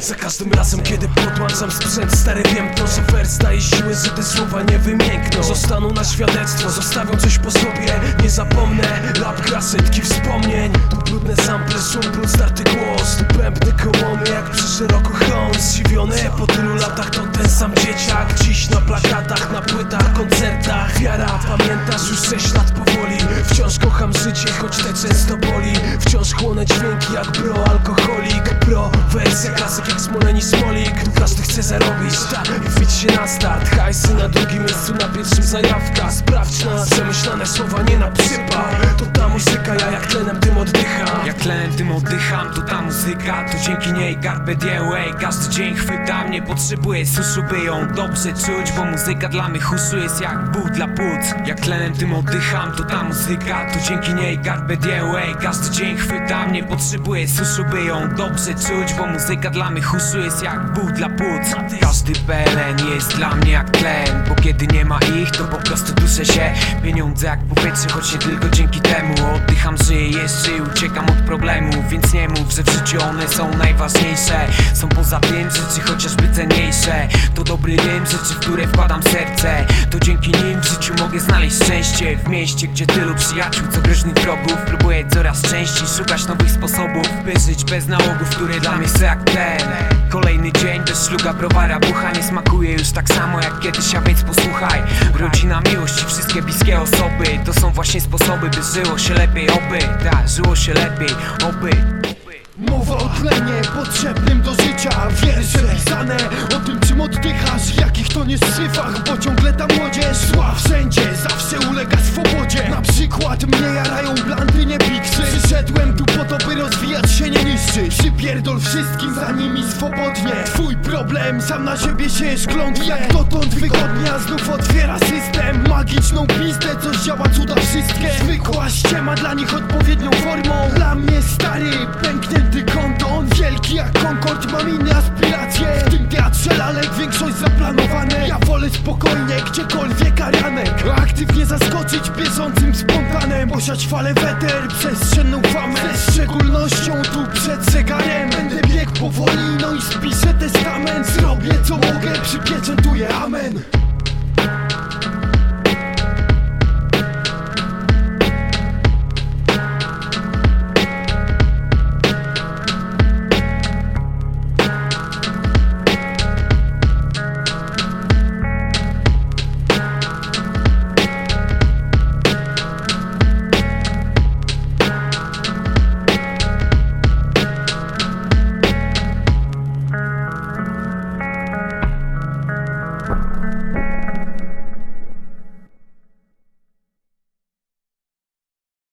Tym razem kiedy podłączam sprzęt stary wiem to, że wers daje siły, że te słowa nie wymiękną. Zostaną na świadectwo, zostawią coś po sobie Nie zapomnę, rap gra setki wspomnień Tu brudne sample, szum, brud, starty głos. Tu pępny kołony jak przy szeroko home Zdziwiony po tylu latach to ten sam dzieciak. Dziś na plakatach, na płytach, koncertach. Wiara, pamiętasz już 6 lat powoli. Wciąż kocham życie, choć te często boli. Wciąż chłonę dźwięki jak bro, alkoholik Pro, wersja, klasyk jak smoleni smolik. Każdy chce zarobić, tak, i się na start. Hajsy na drugim miejscu, na pierwszym zajawka. Sprawdź nas, przemyślane słowa nie na przypał. To ta muzyka, ja tym oddycham, to ta muzyka To dzięki niej diem, ey, Każdy dzień chwyta mnie, potrzebuję suszu By ją dobrze czuć, bo muzyka dla mych uszu Jest jak ból dla płuc. Jak tlenem tym oddycham, to ta muzyka To dzięki niej diem, ey, Każdy dzień chwyta mnie, potrzebuję suszu By ją dobrze czuć, bo muzyka dla mych uszu Jest jak ból dla płuc. Każdy PLN jest dla mnie jak tlen Bo kiedy nie ma ich, to po prostu duszę się. Pieniądze jak powietrze, choć nie tylko dzięki temu. Oddycham, żyję jeszcze i uciekam od problemów Więc nie mów, że w życiu one są najważniejsze. Są poza tym rzeczy chociażby cenniejsze. To dobry rym, rzeczy, w które wkładam serce. To dzięki nim w życiu mogę znaleźć szczęście. W mieście, gdzie tylu przyjaciół, co groźnych wrogów. Próbuję coraz częściej szukać nowych sposobów By żyć bez nałogów, które dla mnie są jak tlen Kolejny dzień bez szluga, browara, bucha Nie smakuje już tak samo jak kiedyś, a więc posłuchaj. Rodzina, miłość i wszystkie bliskie osoby właśnie sposoby, by żyło się lepiej, oby Tak, żyło się lepiej, oby. Mowa o tlenie potrzebnym do życia Wiersze pisane o tym czym oddychasz Jakich to nie syfach, bo ciągle ta młodzież Szła wszędzie, zawsze ulega swobodzie. Na przykład mnie jarają blandy, nie piksy Przyszedłem tu po to, by rozwijać się, nie niszczyć. Przypierdol wszystkim za nimi swobodnie. Twój problem, sam na siebie się szklątwie Jak dotąd wygodnia, znów otwiera system. Magiczną pizdę, coś działa cuda wszystkie. Zwykła ściema dla nich odpowiednią formą. Dla mnie stary, pęknięty kondon Wielki jak Concord, mam inne aspiracje. W tym teatrze lalek większość zaplanowane. Ja wolę spokojnie, gdziekolwiek aranek Aktywnie zaskoczyć bieżącym spontanem. Posiać falę weter, przestrzenną co mogę, przypieczętuję amen